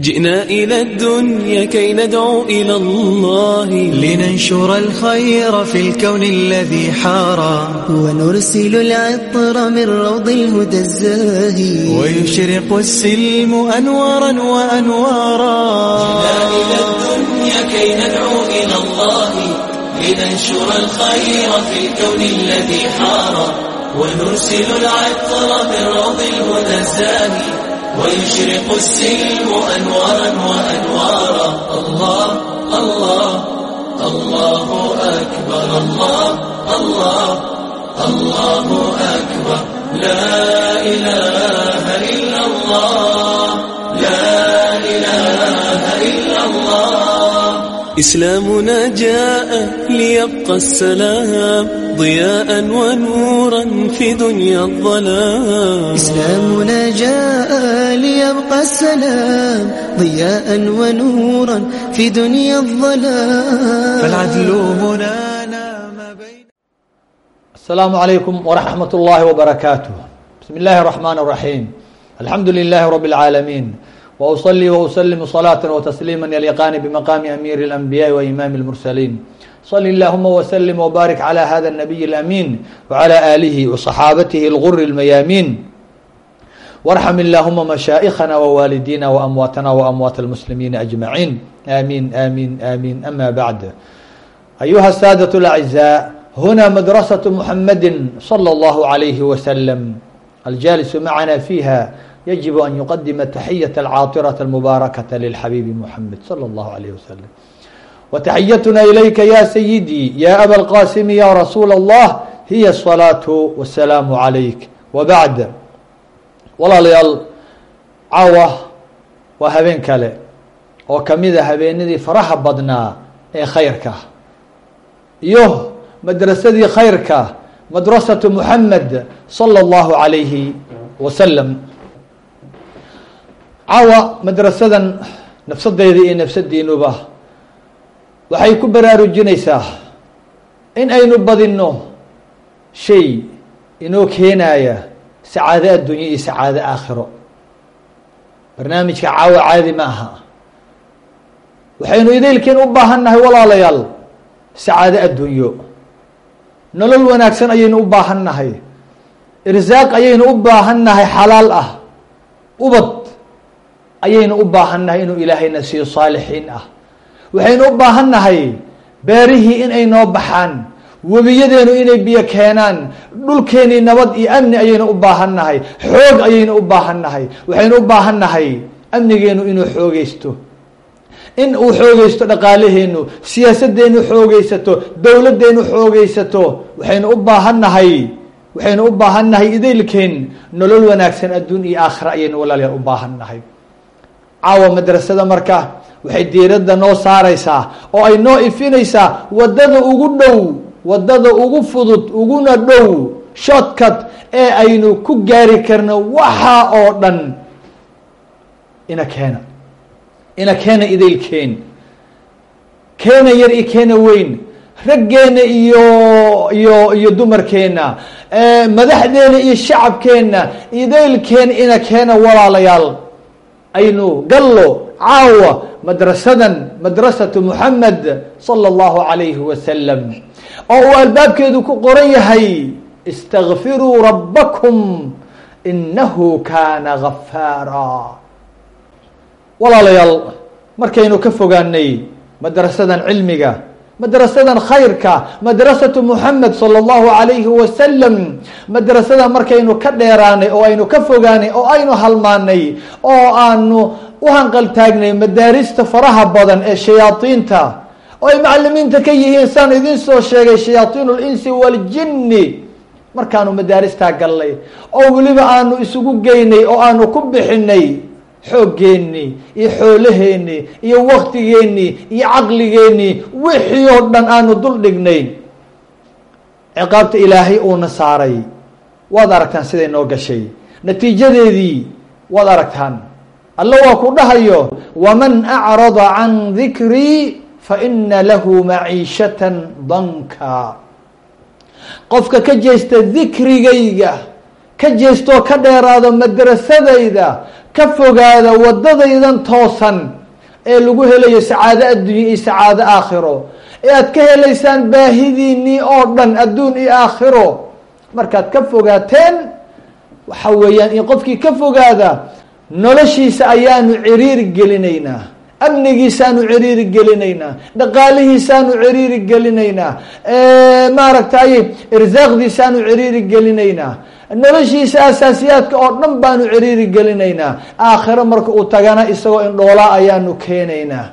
جئنا إلى الدنيا كي ندعو إلى الله لننشر الخير في الكون الذي حارى ونرسل العطر من روض الهدى الزاهي ويشرق السلم أنوارا وأنوارا جئنا إلى الدنيا كي ندعو إلى الله لننشر الخير في الكون الذي حارى ونرسل العطر من روض الهدى الزاهي ويشرق السلم أنوارا وأنوارا الله الله الله أكبر الله الله الله أكبر لا إله إلا الله لا إله إلا الله إسلامنا جاء ليبقى السلام ضياء ونورا في دنيا الظلام إسلامنا جاء ليبقى السلام ضياء ونورا في دنيا الظلام فالعدل هنا ما بين السلام عليكم ورحمة الله وبركاته بسم الله الرحمن الرحيم الحمد لله رب العالمين وأصلي وأسلم صلاة وتسليما يليقان بمقام أمير الأنبياء وإمام المرسلين صل اللهم وسلم وبارك على هذا النبي الأمين وعلى آله وصحابته الغر الميامين وارحم اللهم مشائخنا ووالدينا وأمواتنا وأموات المسلمين أجمعين آمين آمين آمين أما بعد أيها السادة الأعزاء هنا مدرسة محمد صلى الله عليه وسلم الجالس معنا فيها يجب أن يقدم تحية العاطرة المباركة للحبيب محمد صلى الله عليه وسلم وتحيتنا إليك يا سيدي يا أبا القاسم يا رسول الله هي الصلاة والسلام عليك وبعد walaalayaal caawa waa habeen kale oo kamida habeenadii faraha badnaa ee khayrka iyo madrasadii khayrka madrasatu muxamed salى اllahu عalayhi wasalam caawa madrasadan nafsadeyda iyo nafsadiinuba waxay ku baraarujinaysaa in aynu badinno shay inoo keenaya sacaado addunya iyo sacaado aakhiro. Barnaamijka caawa caadi ma aha. Waxaynu idaylkeen u baahan nahay walaalayaal sacaado addunyo nolol wanaagsan ayaynu u baahan nahay irsaaq ayaynu u baahan nahay xalaal ah. Ubad ayaynu u baahan nahay inuu ilaahayna siiyo saalixiin ah. Waxaynu u baahan nahay beerihii in ay noo baxaan webiyadeenu inay biyo keenaan dhulkeenii nabad iyo amni ayaynu u baahan nahay xoog ayaynu u baahan nahay waxaynu u baahan nahay amnigeenu inuu xoogeysto in uu xoogeysto dhaqaalaheenu siyaasadeenu xoogeysato dowladeenu xoogeysato waxaynu u baahan nahay waxaynu u baahan nahay idaylkeen nolol wanaagsan adduun iyo aakhira ayaynu walaalyaal u baahan nahay caawa madrasada marka waxay diiradda noo saareysaa oo ay noo ifinaysaa waddada ugu dhow waddada ugu fudud uguna dhow shortcut ee aynu ku gaari karno waxa oo dhan. Ina keena. Ina keena idaylkeen keena yar iyo keena weyn. Raggeena iyo iyo iyo dumarkeena madaxdeena iyo shacabkeena idaylkeena ina keena walaalayaal aynu gallo caawa madrasadan madrasatu muxamed sala allahu calayhi wasalam oo uu albaabkeedu ku qoran yahay istakfiruu rabbakum inahu kaana gafaara walaalayaal markaynu ka fogaanay madrasadan cilmiga madrasadan khayrka madrasatu muxamed sala allahu calayhi wasalam madrasada markaynu ka dheeraanay oo aynu ka fogaanay oo aynu halmaanay oo aanu u hanqaltaagnay madaarista faraha badan ee shayaadiinta. Oo ay macalimiinta ka yihiin saan idin soo sheegay shayaaiin linsi waaljinni markaanu madaaristaa gallay oo weliba aanu isugu geynay oo aanu ku bixinay xooggeenii iyo xoolaheenii iyo waktigeenii iyo caqligeenii wixii oo dhan aanu dul dhignay. Ciqaabta ilaahay uuna saaray. Waad aragtaan siday noo gashay. Natiijadeedii waad aragtaan. Alla waa ku dhahayo waman acrada can dikrii faina lahu maciishatan danka. Qofka ka jeesta dikrigayga ka jeestoo ka dheeraado madrasadayda ka fogaada wadadaydan toosan ee lagu helayo sacaado adduunye iyo sacaado aakhiro. Ee aad ka helaysaan baahidiinii oo dhan adduun iyo aakhiro markaad ka fogaateen waxa weeyaan in qofkii ka fogaada noloshiisa ayaanu ciriiri gelinaynaa amnigiisaanu ciriiri gelinaynaa dhaqaalihiisaanu ciriiri gelinaynaa maaragtay irsaaqdiisaanu ciriiri gelinaynaa noloshiisa asaasiyaadka oo dhan baanu ciriiri gelinaynaa. Aakhiro marka uu tagana isagoo indhoolaa ayaanu keenaynaa.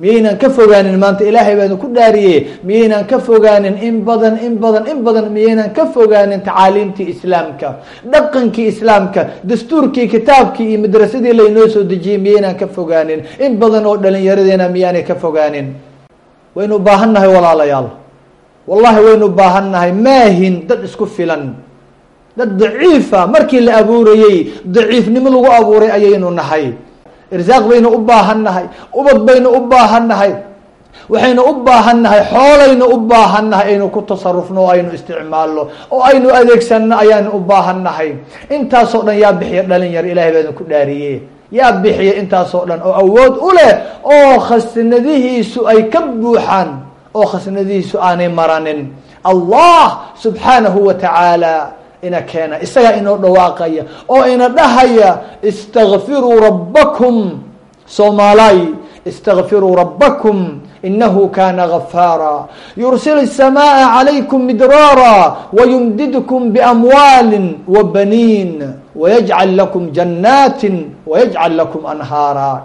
Miyaynan ka fogaanin maanta ilaahay baanu ku dhaariye miyaynan ka fogaanin in badan in badan in badan. Miyaynan ka fogaanin tacaaliimtii islaamka dhaqankii islaamka dastuurkii kitaabkii iyo madrasadii laynoo soo dejiyey miyaynan ka fogaanin. In badan oo dhalinyaradeena miyaanay ka fogaanin. Waynu baahan nahay walaalayaal wallahi waynu baahan nahay maahin dad isku filan. Dad daciifa markii la abuurayey daciifnimo lagu abuuray ayaynu nahay. Irsaaq baynu u baahan nahay ubad baynu u baahan nahay waxaynu u baahan nahay xoolaynu u baahan nahay aynu ku tasarufno o aynu isticmaalno oo aynu adeegsanno ayaanu u baahan nahay intaasoo dhan yaa bixiya dhalin yar ilahay baanu ku dhaariye yaa bixiya intaasoo dhan oo awood u leh oo khasnadihiisu ay ka buuxaan oo khasnadihiisu aanay maranin allah subxaanahu wa tacaala ina keena isagaa inoo dhawaaqaya oo ina dhahaya istakfiruu rabbakum soomaalay istakfiruu rabbakum inahu kana gafaara yursil الsamaءa عalaykum midraara wayumdidkum bamwaali wabaniin wayajcal lakum jannaati wayajcal lakum anhaara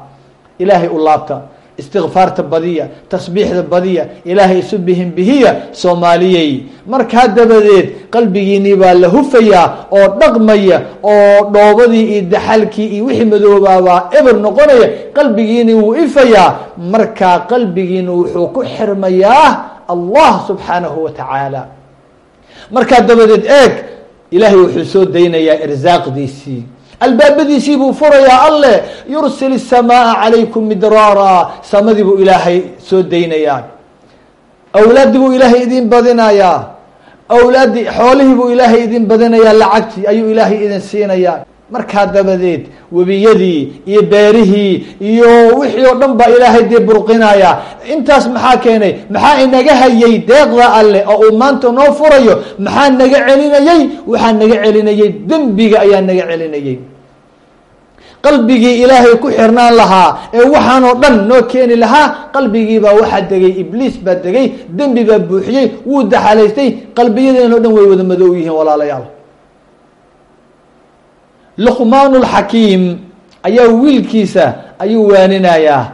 ilahay u laabta istikfaarta badiya tasbiixda badiya ilaahay isu bihin bihiya soomaaliyey. Markaa dabadeed qalbigiinii baa la hufayaa oo dhaqmaya oo dhoobadii iyo daxalkii iyo wixii madoobaabaa eber noqonaya qalbigiini wuu ifayaa. Markaa qalbigiina wuxuu ku xirmayaa allah subxaanahu wa tacaala. Markaa dabadeed eeg ilaahay wuxuu soo daynayaa irsaaqdiisii albaabadiisii buu furayaa alle yursil الsamaaa calaykum midraara samadii buu ilaahay soo daynayaa. Awlaaddii buu ilaahay idin badinayaa awlaaddii xoolihii buu ilaahay idin badinayaa lacagtii ayuu ilaahay idin siinayaa markaa dabadeed webiyadii iyo beerihii iyo wixii oo dhan baa ilaahay dee burqinaya. Intaas maxaa keenay? Maxaa inaga hayay deeqda alle oo uu maanta noo furayo? Maxaa naga celinayey waxaa naga celinayey dembiga ayaa naga celinayey qalbigii ilaahay ku xirnaan lahaa ee waxaan oo dhan noo keeni lahaa qalbigiibaa waxaa degay ibliis baa degay dembi baa buuxiyey wuu daxalaystay qalbiyadeen o dhan way wada madow yihiin walaalayaal luqmaan lxakiim ayaa wiilkiisa ayuu waaninayaa.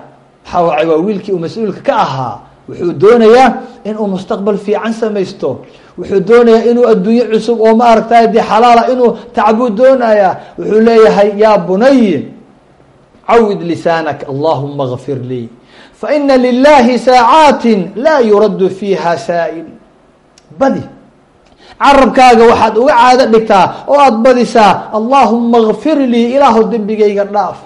Maxaa waa wiilkii uu mas'uulka ka ahaa wuxuu doonayaa inuu mustaqbal fiican samaysto. Wuxuu doonayaa inuu adduunye cusub oo ma aragtay dee xalaala inuu tacbuu doonaya wuxuu leeyahay yaa bunay cawid lisaanak allahuma gfir lii. Faina lilahi saacaatin laa yuraddu fiiha saa'il badi carabkaaga waxaad uga caado dhigtaa oo aada badisaa allahuma gfir lii ilaahu dembigayga dhaaf.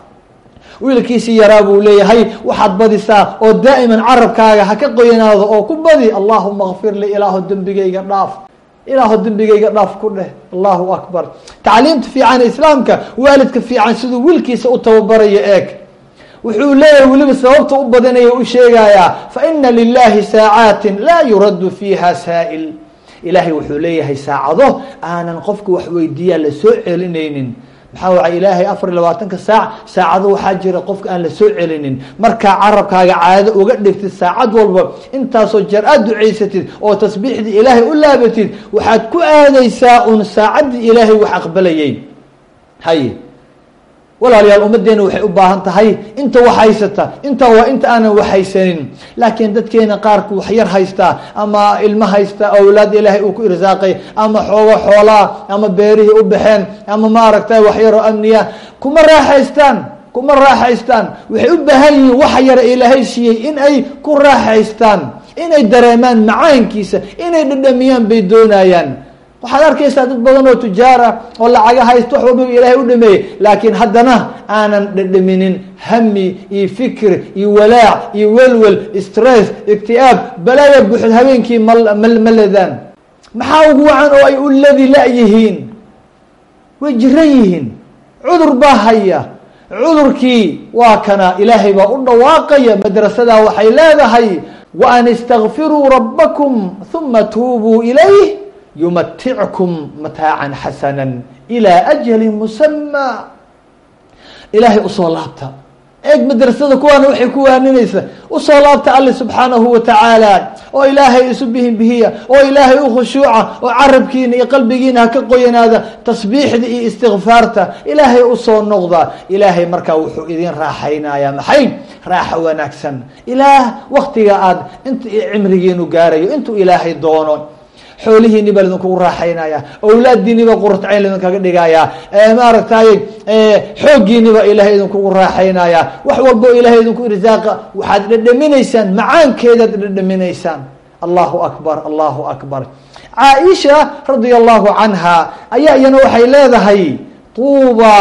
Wiilkiisii yaraa buu leeyahay waxaad badisaa oo daa'iman carabkaaga ha ka qoyanaado oo ku badi allahuma gfir lii ilaahu dembigayga dhaaf. Ilaahu dembigayga dhaaf ku dheh allahu akbar. Tacliimta fiican islaamka waalidka fiican siduu wiilkiisa u tababarayo eeg. Wuxuu leeyahay weliba sababta u badanaya u sheegayaa faina lilahi saacaatin laa yuraddu fiiha saa'il ilaahay wuxuu leeyahay saacado. Aanan qofka wax weydiiyaa la soo celinaynin. Maxaa waay ilaahay afar iyo labaatanka saac saacado waxaa jira qofka aan la soo celinin. Markaa carabkaaga caado uga dhigtid saacad walba intaasoo jeer aad ducaysatid oo tasbiixdii ilaahay u laabatid waxaad ku aadaysaa un saacaddii ilaahay wax aqbalayay. Hay walaalayaal ummaddeena waxay u baahan tahay inta wax haysata intaa waa inta aanan wax haysanin. Laakiin dadkeena qaarku wax yar haystaa ama ilmo haystaa awlaad ilaahay uu ku irsaaqay ama xoogo xoolaa ama beerihii u baxeen ama maaragtay wax yaroo amniya kuma raaxaystaan kuma raaxaystaan. Waxay u baahan yihiin wax yara ilaahay siiyey in ay ku raaxaystaan inay dareemaan macaankiisa inay dhadhamiyaan bay doonayaan waxaad arkaysaa dad badan oo tujaara oo lacaga haysto wax walbaba ilaahay u dhameeyey. Laakiin haddana aanan dhadhaminin hami iyo fikr iyo walaac iyo welwel stress ikti'aab balaaya buuxd habeenkii ma ledaan maxaa ugu wacan oo ay u ladi la-yihiin way jiran yihiin. Cudur baa haya. Cudurkii waa kana. Ilaahay baa u dhawaaqaya. Madrasadaa waxay leedahay wa an istakfiruu rabbakum huma tuubuu ilayh yumatickum mataacan xasana ilaa ajali musamaa ilaahay u soo laabta eeg madrasada kuwaana waxay ku waaninaysa u soo laabta alle subxaanahu wa tacaala oo ilaahay isu bihin bihiya oo ilaahay u khushuuca oo carabkiina iyo qalbigiina ha ka qoyanaada tasbiixda iyo istikfaarta ilaahay u soo noqda ilaahay markaa wuxuu idin raaxaynaya maxay raaxa wanaagsan ilaah waktiga aad inta cimrigiinu gaarayo intuu ilaahay doono xoolihiini baa idinkugu raaxaynaya awlaadiini baa quratacayn idinkaga dhigaya maaragtay xooggiini baa ilaahay idinkugu raaxaynaya. Wax walbo ilaahay idinku irsaaqa waxaad dhedhaminaysaan macaankeedaad dhedhaminaysaan allahu akbar allahu akbar. Caaisha radia allahu canha ayaa iyana waxay leedahay tuuba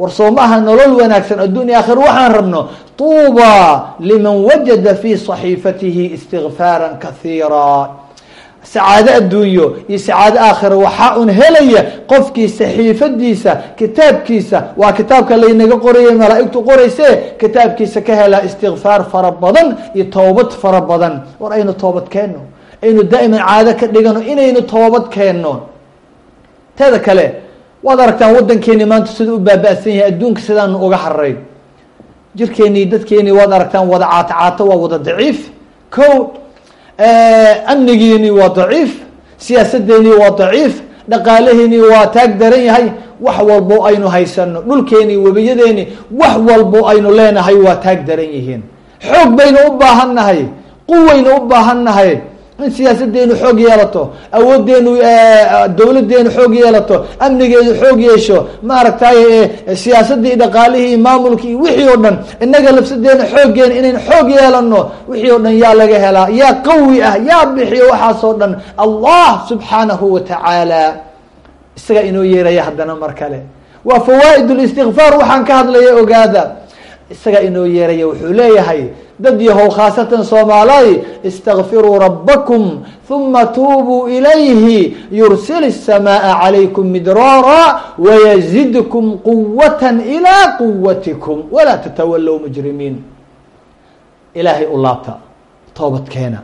war soomaha nolol wanaagsan addunya aakhir waxaan rabno. Tuuba liman wajada fi صaxiifatihi istigfaara kahiira sacaado adduunyo iyo sacaado aakhira waxaa un helaya qofkii saxiifadiisa kitaabkiisa. Waa kitaabka laynaga qorayay malaaigtu qorayse kitaabkiisa ka helaa istikfaar fara badan iyo toobad fara badan. War aynu toobad keenno aynu daa'iman caado ka dhigano inaynu toobad keenno. Teeda kale waad aragtaan waddankeeni maanta siduu u baaba-san yahay adduunka sidaanu uga harayn jirkeenii dadkeenii waad aragtaan wada caato caato waa wada daciif. Ko amnigiini waa daciif siyaasadeenii waa daciif dhaqaalaheeni waa taag daran yahay wax walbo aynu haysano dhulkeeni webiyadeeni wax walbo aynu leenahay waa taag daran yihiin. Xoog baynu u baahan nahay quwaynu u baahan nahay in siyaasadeenu xoog yeelato awoodeenu dowladeenu xoog yeelato amnigeedu xoog yeesho maaragtay siyaasadii dhaqaalihii maamulkii wixii oo dhan inaga lafsadeena xooggeena inaynu xoog yeelano wixii oo dhan yaa laga helaa yaa qawi ah yaa bixiyo waxaasoo dhan. Allah subxaanahu wa tacaala isagaa inoo yeeraya haddana mar kale. Waa fawaaid listikfaar waxaan ka hadlaya ogaada. Isagaa inoo yeeraya wuxuu leeyahay dad yahow khaasatan soomaalay istakfiruu rabbakum huma tuubuu ilayhi yursil الsamaaa calaykum midraara wayazidkum quwata ilaa quwatikum walaa tatawalow mujrimiin ilaahay u laabta toobadkeena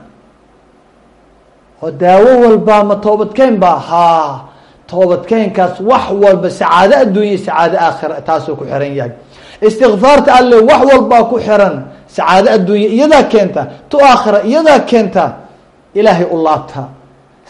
oo daawo walbaa ma toobadkeen ba haa toobadkeenkaas wax walba sacaado adduunya sacaado aakhira taasuu ku xiran yahay istikfaarta alle wax walbaa ku xiran sacaado adduunya iyadaa keenta tu aakhira iyadaa keenta ilaahay u laabta.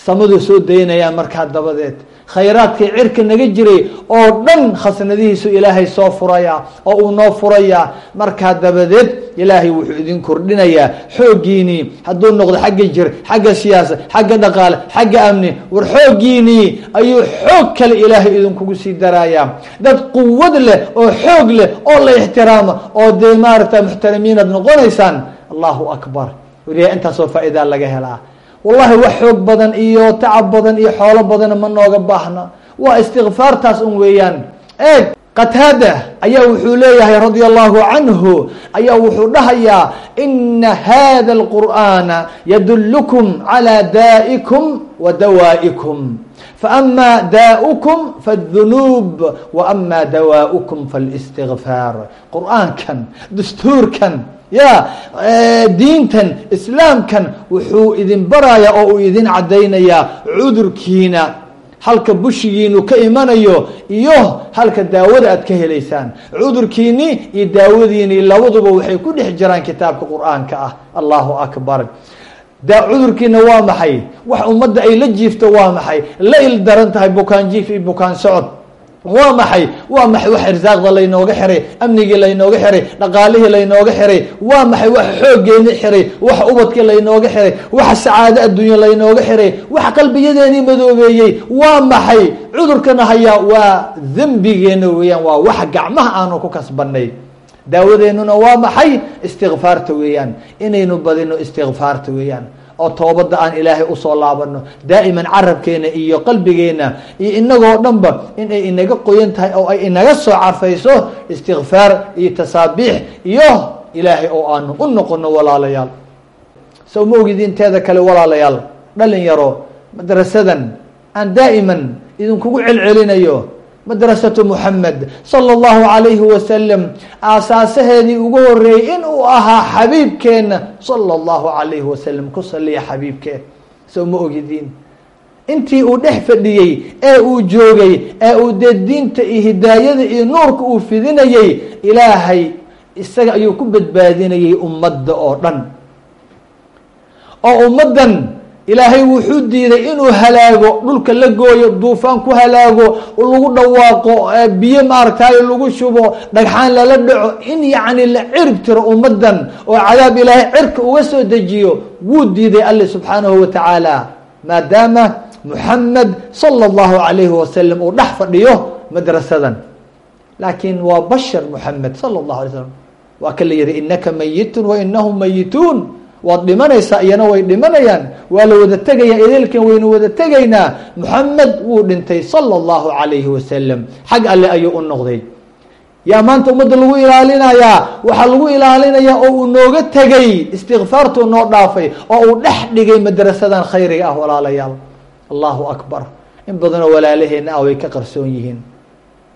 Samaduu soo daynayaan markaa dabadeed khayraadkii cirka naga jiray oo dhan khasnadihiisu ilaahay soo furaya oo uu noo furaya markaa dabadeed ilaahay wuxuu idin kordhinayaa xooggiinii hadduu noqdo xagga jir xagga siyaasa xagga dhaqaale xagga amni war xooggiinii ayuu xoog kale ilaahay idinkugu sii darayaa dad quwad leh oo xoog leh oo la ixtiraamo oo dee maaragta muxtarimiinaad noqonaysaan allahu akbar. Wariya intaasoo faa'idaa laga helaa wallahi wax xoog badan iyo tacab badan iyo xoolo badana ma nooga baahna. Waa istikfaartaas un weeyaan. Eeg qataada ayaa wuxuu leeyahay radia allahu canhu ayaa wuxuu dhahayaa ina hada alqur'ana yadulukum calaa daa'ikum wa dawaa'ikum. Faama daa'ukum faاdunuub wa ama dawaa'ukum faاlistigfaar qur'aankan dastuurkan ya diintan islaamkan wuxuu idin barayaa oo uu idin caddaynayaa cudurkiina. Halka bushigiinu ka imanayo iyo halka daawada aad ka helaysaan. Cudurkiini iyo daawadiini labaduba waxay ku dhex jiraan kitaabka qur'aanka ah. Allahu akbar. Cudurkiina waa maxay? Wax ummadda ay la jiifto waa maxay? La il daran tahay bukaan jiif iyo bukaan socod waa maxay? Waa maxay wax irsaaqda laynooga xiray? Amnigii laynooga xiray? Dhaqaalihii laynooga xiray? Waa maxay wax xooggeeni xiray? Wax ubadkii laynooga xiray? Waxa sacaado adduunya laynooga xiray? Wax qalbiyadeenii madoobeeyey? Waa maxay? Cudurkana hayaa waa dembigeena weeyaan waa wax gacmaha aanu ku kasbanay daawadeennuna waa maxay? Istikfaarta weeyaan. Inaynu badino istikfaarta weeyaan oo toobadda aan ilaahay u soo laabano daa'iman carabkeena iyo qalbigeena iyo inagoo dhanba in ay inaga qoyan tahay oo ay inaga soo carfayso istikfaar iyo tasaabiix iyo ilaahay oo aanu u noqono walaalayaal. Sow ma ogidin teeda kale walaalayaal dhalin yaro madrasadan aan daa'iman idinkugu celcelinayo madrasatu muxamed sala allahu calayhi wasalam aasaasaheedii ugu horeeyey in uu ahaa xabiibkeenna sala allahu calayhi wasalam ku saliya xabiibkeen soo ma ogidiin. Intii uu dhex fadhiyey ee uu joogay ee uu dee diinta iyo hidaayada iyo nuurka uu fidinayey ilaahay isaga ayuu ku badbaadinayey ummadda oo dhan. Oo ummaddan ilaahay wuxuu diiday inuu halaago dhulka la gooyo duufaan ku halaago lagu dhawaaqo biyo maaragtaayo lagu shubo dhagxaan lala dhaco in yacni la cirib tiro ummaddan oo cadaab ilaahay cirka uga soo dejiyo wuu diiday alle subxaanahu wa tacaala. Maadaama muxamed sala allahu calayhi wasalam uu dhex fadhiyo madrasadan. Laakiin waa bashar muxamed sala allahu alay slam waa ka la yihi inaka mayitun wa inahum mayituun waad dhimanaysaa iyana way dhimanayaan waa la wada tegayaa edeelkan waynu wada tegaynaa muxamed wuu dhintay sala allahu calayhi wasalam xag alle ayuu u noqday. Yaa maanta ummadda lagu ilaalinayaa waxaa lagu ilaalinayaa oo uu nooga tegay istikfaartuu noo dhaafay oo uu dhex dhigay madrasadan khayriga ah walaalayaal. Allahu akbar. In badanoo walaalaheena ah way ka qarsoon yihiin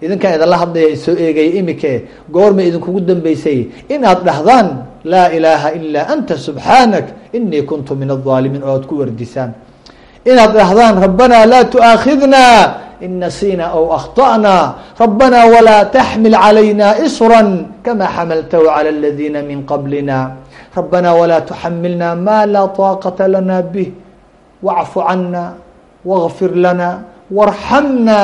idinkaan idinla hadlaya isoo eegaya imike goorma idinkugu dambeysay inaad dhahdaan laa ilaaha ilaa anta subxaanak inii kuntu min alظaalimiin oo aad ku wardisaan inaad dhahdaan rabbanaa laa tu'aakhidna in nasiina aw akطأna rabana walaa taxmil calayna isra kama xamaltahu calى اladiina min qablina rabana walaa tuxamilna ma laa طaaqata lana bih wacfu cana wاغfir lana warxamna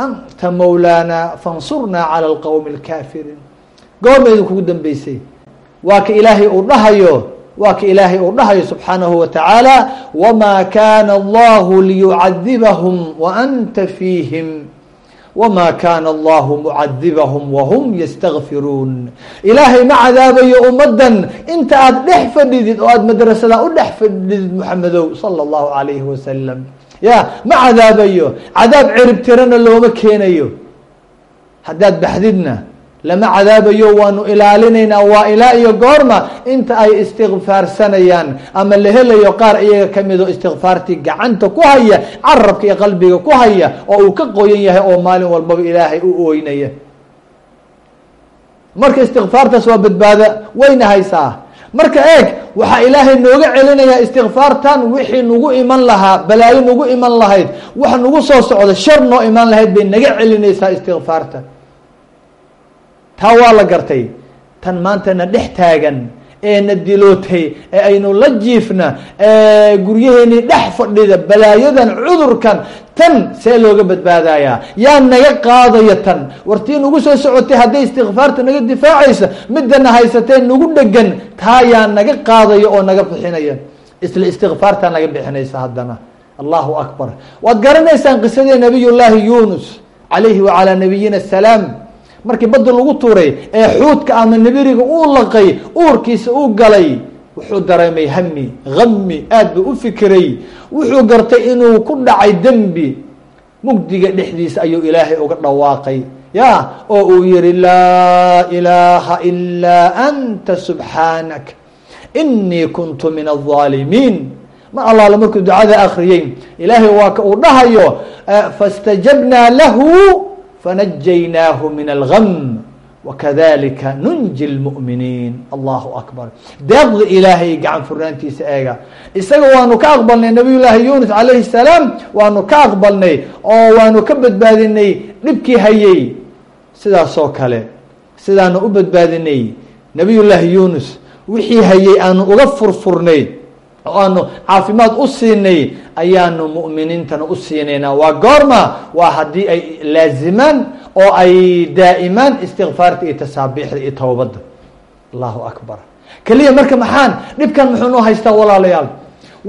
anta mawlaana faاnsurna calى اlqowmi اlkaafiriin goorma idinkugu dambeysay waa ka ilaahay uu dhahayo waa ka ilaahay uu dhahayo subxaanahu wa tacaala wma kana allahu liyucadibahum waanta fiihim wma kana allahu mucadibahum wahum ystakfiruun ilaahay ma cadaabayo ummaddan inta aad dhex fadhidid oo aad madrasada u dhex fadhidid muxamedow sala allahu alayhi wasalam ya ma cadaabayo? Cadaab ciribtirana looma keenayo. Haddaad baxdidna lama cadaabayo waanu ilaalinaynaa. Waa ilaa iyo goorma inta ay istikfaarsanayaan ama la helayo qaar iyaga kamidoo istikfaartii gacanta ku haya carabka iyo qalbiga ku haya oo uu ka qoyan yahay oo maalin walbaba ilaahay u ooynaya. Marka istikfaartaas waa badbaada. Wayna haysaa marka eeg waxaa ilaahay nooga celinayaa istikfaartan wixii nagu iman lahaa balaayo nagu iman lahayd wax nagu soo socda shar noo iman lahayd bay naga celinaysaa istikfaarta taa waa la gartay. Tan maantana dhex taagan ee na dilootay ee aynu la jiifna ee guryaheenii dhex fadhida balaayadan cudurkan tan see looga badbaadayaa yaa naga qaadaya tan. Wartii nagu soo socotay hadday istikfaarta naga difaacaysa midana haysatee nagu dhegan taa yaa naga qaadaya oo naga bixinaya. Isla istikfaartaa naga bixinaysa haddana. Allahu akbar. Waad garanaysaan qisadii nabiy llaahi yunus calayhi wacalaa nabiyina asalaam markii badda lagu tuuray ee xuudka ama nibiriga uu laqay uurkiisa uu galay wuxuu dareemay hami hami aad buu u fikiray wuxuu gartay inuu ku dhacay dembi mugdiga dhexdiisa ayuu ilaahay uga dhawaaqay ya oo uu yihi laa ilaaha ilaa anta subxaanak inii kuntu min الظaalimiin mar allaale markuu ducada akriyey ilaahay waa ka uu dhahayo faاstajabnaa lahu fanajaynaahu min algam wakadalika nunji lmu'miniin allahu akbar deeqda ilaahay gacan furnaantiisa eega isaga waanu ka aqbalnay nabiy llaahi yunus calayhi salaam waanu ka aqbalnay oo waanu ka badbaadinay dhibkii hayey sidaasoo kale sidaanu u badbaadinay nabiy llaahi yunus wixii hayey aanu uga furfurnay aanu caafimaad u siinay ayaanu mu'miniintana u siinaynaa. Waa goorma waa haddii ay laazimaan oo ay daa'imaan istikfaarta iyo tasaabiixda iyo towbadda allahu akbar. Keliya marka maxaan dhibkan muxuu noo haystaa walaalayaal.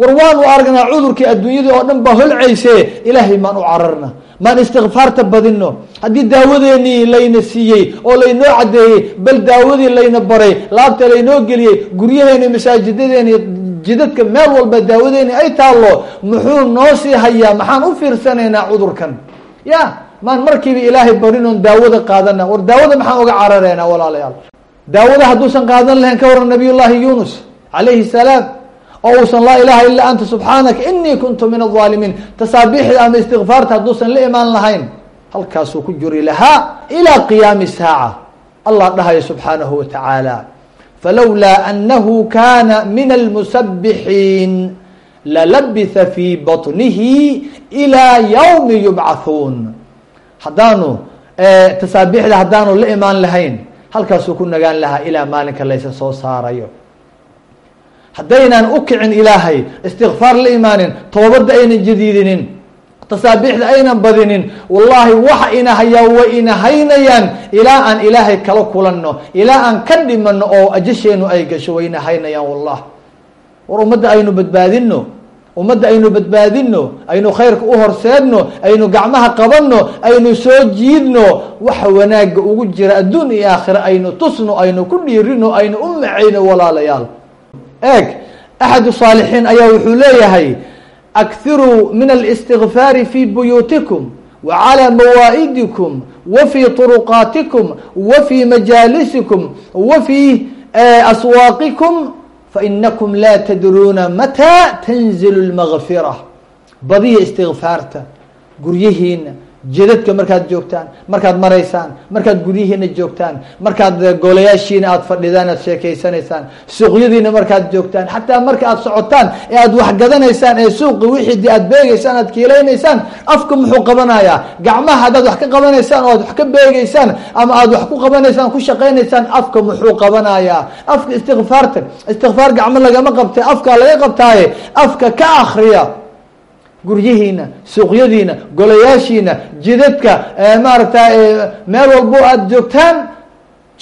War waanu aragnaa cudurkii adduunyadii oo dhan baa holcayse ilaahay maan u cararna maan istikfaarta badino haddii daawadeenii layna siiyey oo laynoo caddeeyey bal daawadii layna baray laabta laynoo geliyey guryaheeni masaajidadeeni jidadka meel walba daawadeeni ay taallo muxuu noo sii hayaa? Maxaan u fiirsanaynaa cudurkan? Ya maan markiiba ilaahay barin oon daawada qaadana war daawada maxaan uga carareynaa walaalayaal. Daawada hadduusan qaadan lahayn ka waran nabiy llaahi yunus calayhi salaam oo uusan laa ilaha ilaa anta subxaanaka inii kuntu min alظaalimiin tasaabiixda ama istikfaarta hadduusan la imaan lahayn halkaasuu ku juri lahaa ilى qiyaami saaca. Allah dhahayo subxaanahu wa tacaala falowlaa anahu kana min almusabixiin lalabitha fii baطnihi ilى ywmi yubcathuun haddaanu tasaabixda haddaanu la imaan lahayn halkaasuu ku nagaan lahaa ilaa maalinka laysa soo saarayo haddaynaan u kicin ilaahay istikfaar la imaanin toobadda aynan jadiidinin tasaabiixda aynan badinin wallaahi waxa ina hayaa way ina haynayaan ilaa aan ilaahay kala kulanno ilaa aan ka dhimano oo ajasheenu ay gasho way ina haynayaan wallah war ummadda aynu badbaadino ummadda aynu badbaadino aynu khayrka u horseedno aynu gacmaha qabanno aynu soo jiidno waxa wanaagga ugu jira adduun iyo aakhire aynu tusno aynu ku dhiirino aynu u macayno walaalayaal. Eeg axad saalixiin ayaa wuxuu leeyahay akhiruu min اlistigfaari fi buyuutikum wa calى mawaa'idikum wa fii طuruqaatikum wa fii majaalisikum wa fii aswaaqikum fainakum laa tadruuna mataa tanzilu اlmagfira badiya istigfaarta guryihiina jidadka markaad joogtaan markaad maraysaan markaad guryihiina joogtaan markaad golayaashiina aad fadhidaan aad sheekeysanaysaan suuqyadiina markaad joogtaan xataa marka aad socotaan ee aad wax gadanaysaan ee suuqi wixii aad beegeysaan aad kiilaynaysaan afka muxuu qabanayaa? Gacmaha haddaad wax ka qabanaysaan oo aad wax ka beegeysaan ama aad wax ku qabanaysaan ku shaqaynaysaan afka muxuu qabanayaa? Afka istikfaarta istikfaar gacmo lagama qabtay afkaa laga qabtaaye afka ka akriya guryihiina suuqyadiina golayaashiina jidadka maaragta meel walbo aada joogtaan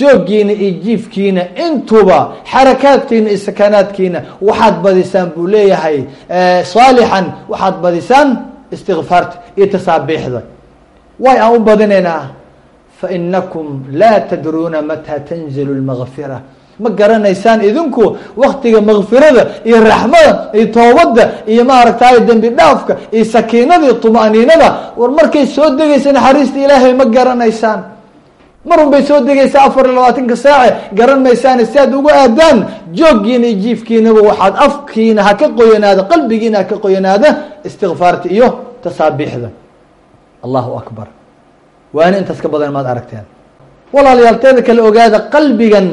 jooggiina iyo jiifkiina intuba xarakaadkiina iyo sakanaadkiina waxaad badisaan buu leeyahay. Saalixan waxaad badisaan istikfaarta iyo tasaabiixda. Way aan u badinaynaa fainakum laa tadruuna mataa tanzilu lmagfira ma garanaysaan idinku waktiga makfirada iyo raxmada iyo toobadda iyo maaragtay dembi dhaafka iyo sakiinada iyo طumaniinada war markay soo degaysa naxariista ilaahay ma garanaysaan. Marun bay soo degaysaa afar iyo labaatanka saace garan maysaan si aad ugu aadaan. Jooggiina iyo jiifkiinaba waxaad afkiina ha ka qoyanaada qalbigiina ha ka qoyanaada istikfaarta iyo tasaabiixda. Allahu akbar. Waana intaas ka badan maad aragteen. Walaalayaal teeda kale ogaada qalbigan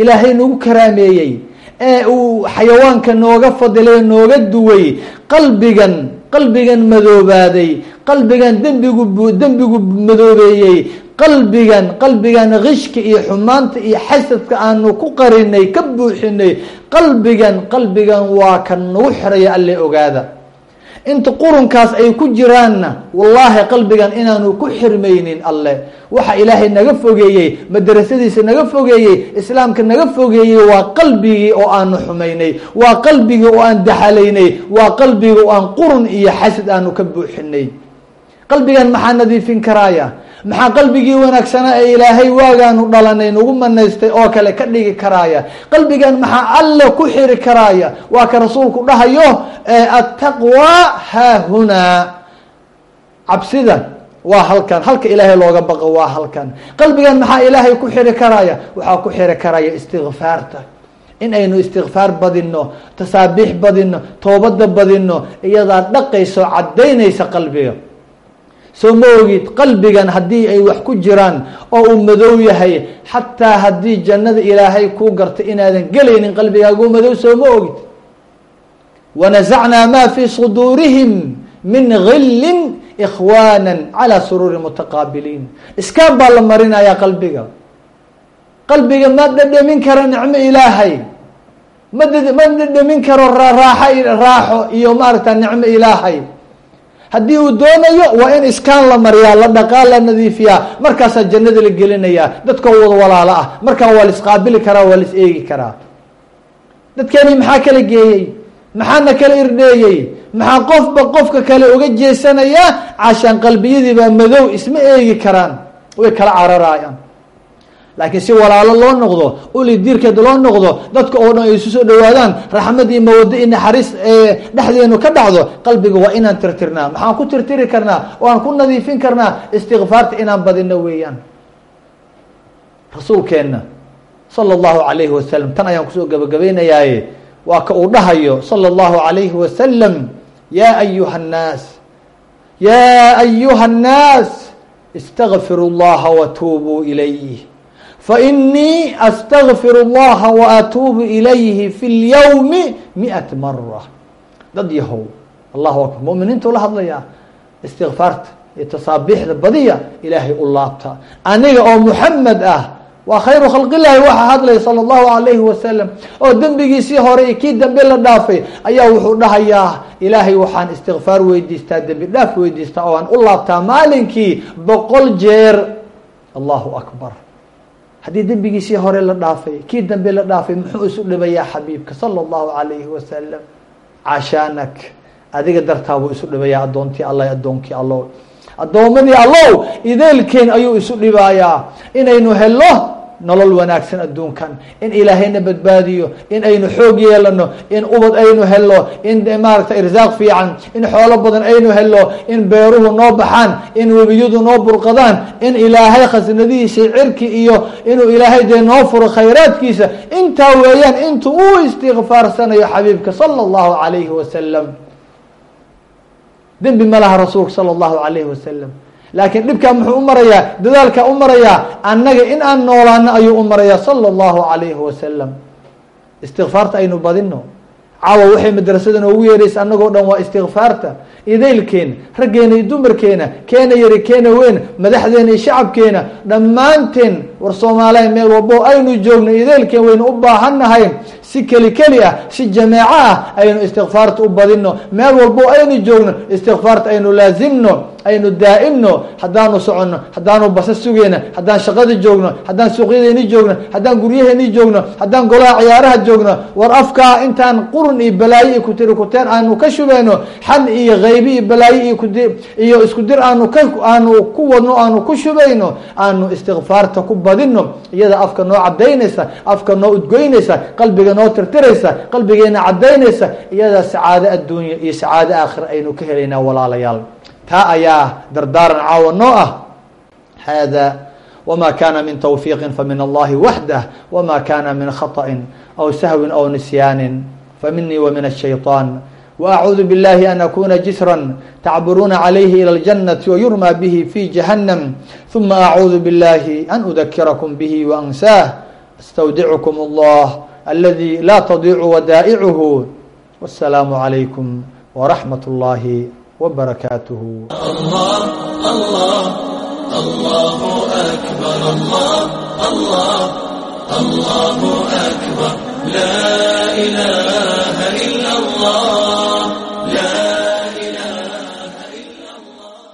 ilaahay nagu karaameeyey. Ee uu xayawaanka nooga fadilay nooga duway qalbigan qalbigan madoobaaday qalbigan dembigu dembigu madoobeeyey qalbigan qalbigan kishka iyo xumaanta iyo xasadka aanu ku qarinay ka buuxinay qalbigan qalbigan waa kan nagu xiraya alle ogaada inta qurunkaas ay ku jiraanna wallaahi qalbigan inaanu ku xirmaynin alle. Waxa ilaahay naga fogeeyey madrasadiisa naga fogeeyey islaamka naga fogeeyey waa qalbigii oo aanu xumaynay waa qalbigii oo aan daxalaynay waa qalbigii oo aan qurun iyo xasad aanu ka buuxinay qalbigan maxaa nadiifin karaaya maxaa qalbigii wanaagsanaa ee ilaahay waagaanu dhalanay nagu manaystay oo kale ka dhigi karaaya. Qalbigan maxaa alle ku xiri karaaya? Waa ka rasuulku dhahayo attaqwa haahunaa cabsida waa halkan. Halka ilaahay looga baqo waa halkan. Qalbigan maxaa ilaahay ku xiri karaaya? Waxaa ku xiri karaya istikfaarta in aynu istikfaar badino tasaabiix badino toobada badino iyadaa dhaqayso cadaynaysa qalbiga soo ma ogid qalbigan haddii ay wax ku jiraan oo uu madow yahay xataa haddii jannada ilaahay kuu garta inaadan gelaynin qalbigaagu madow soo ma ogid. Wanasacnaa ma fii suduurihim min gilin ikhwaana calى suruuri mutaqaabiliin. Iskaan baa la marinayaa qalbiga. Qalbiga ma dhadhamin karo nicmo ilaahay. Ma ma dhadhamin karo raaxo iyo maaragta nicmo ilaahay haddii uu doonayo waa in iskaan la mariyaa la dhaqaa la nadiifiyaa. Markaasaa jannada la gelinayaa dadkoo wada walaalo ah. Markaa waa la isqaabili karaa waa la is eegi karaa. Dadkani maxaa kala geeyey? Maxaana kala irdheeyey? Maxaa qofba qofka kale uga jeesanayaa cashaan qalbiyadiibaa madow isma eegi karaan. Way kala cararaayaan laakiin si walaalo loo noqdo uli ulidiirkeed loo noqdo dadka oo dhan ay isu soo dhawaadaan raxmad iyo mawado iyo naxariis dhexdeenu ka dhacdo qalbiga waa inaan tirtirnaa maxaan ku tirtiri karnaa waan ku nadiifin karnaa istikfaarta inaan badino weeyaan. Rasuulkeenna sala allahu alayhi wasalam tan ayaan ku soo gabagabaynayaaye waa ka uu dhahayo sala allahu alayhi wasalam yaa ayuha nnaas yaa ayuha nnaas istakfiru llaha watuubuu ilayh fainii astagfir اllaha waatuubu ilayhi fi اlyawmi miat mara dad yahow allahu akbar muminiintu la hadlayaa istikfaarta iyo tasaabiixda badiya ilaahay u laabta aniga oo muxamed ah waa khayru khalqilahi waxaa hadlaya sala allahu alayhi wasalam oo dembigiisii hore iyo kii dambe la dhaafay ayaa wuxuu dhahayaa ilaahay waxaan istikfaar weydiistaa dembi dhaaf weydiistaa oo aan u laabtaa maalinkii boqol jeer allahu akbar haddii dembigiisii hore la dhaafay kii dambe la dhaafay muxuu isu dhibayaa xabiibka salى اllahu alayhi wasalam cashaanak adiga dartaabuu isu dhibayaa addoontii allah addoonkii allow. Addoommadii allow ideelkeen ayuu isu dhibaayaa. Inaynu helo nolol wanaagsan adduunkan. In ilaahayna badbaadiyo in aynu xoog yeelano in ubad aynu helo in maaragtay irsaaq fiican in xoolo badan aynu helo in beeruhu noo baxaan in webiyadu noo burqadaan in ilaahay khasnadihiisa cirki iyo inuu ilaahay dee noo furo khayraadkiisa. Intaa weeyaan intuu uu istikfaarsanayo xabiibka sala allahu alayhi wasalam dembi ma laha rasuulka sala allahu alayhi wasalam laakiin dhibkaa muxuu u marayaa dadaalkaa u marayaa annaga in aan noolaano ayuu u marayaa salى اllahu alayhi wasalam istikfaarta aynu badino caawa waxay madrasada noogu yeeraysa annagoo dhan waa istikfaarta idaylkeena raggeena iyo dumarkeena keena yari keena weyn madaxdeena iyo shacabkeena dhammaanteen war soomaaliya meel walbo aynu joogno idaylkeen waynu u baahannahay si keli keli ah si jameeco ah aynu istikfaarta u badino meel walbo aynu joogno istikfaarta aynu laazimno aynu daa'imno haddaanu soconno haddaanu basa sugeyna haddaan shaqada joogno haddaan suuqyadeeni joogno haddaan guryaheeni joogno haddaan golaha ciyaaraha joogno. War afkaa intaan qurun iyo balaayo iyo kutiri kuteen aanu ka shubeyno xan iyo haybi iyo balaayo iyo kudi iyo isku aanu aanu ku wadno aanu ku shubayno aanu istikfaarta ku badino iyada afka noo cadaynaysa afka noo udgoynaysa qalbiga noo tirtiraysa qalbigeena cadaynaysa iyada sacaado adduunya iyo sacaado aakhira aynu ka helaynaa walaalayaal taa ayaa dardaaran caawa noo ah hada wma kana min twfiiqi famin allahi waxdah wma kana min khaطأi aw sahwi aw nisyaani faminii wmin الshayطaan وأعuudu bالlahi an akuna jisrا tacburuuna عalayhi ilى الجanaةi وyurmى bih fi جahannam ثuma أعuudu bالlahi an udakirakum bih وأnsaah astawdickum اllah aladi la tadiicu wadaa'ichu والsalaamu عalaykum وraxmaة اllahi وبركاته الله الله الله أكبر الله الله الله أكبر لا إله إلا الله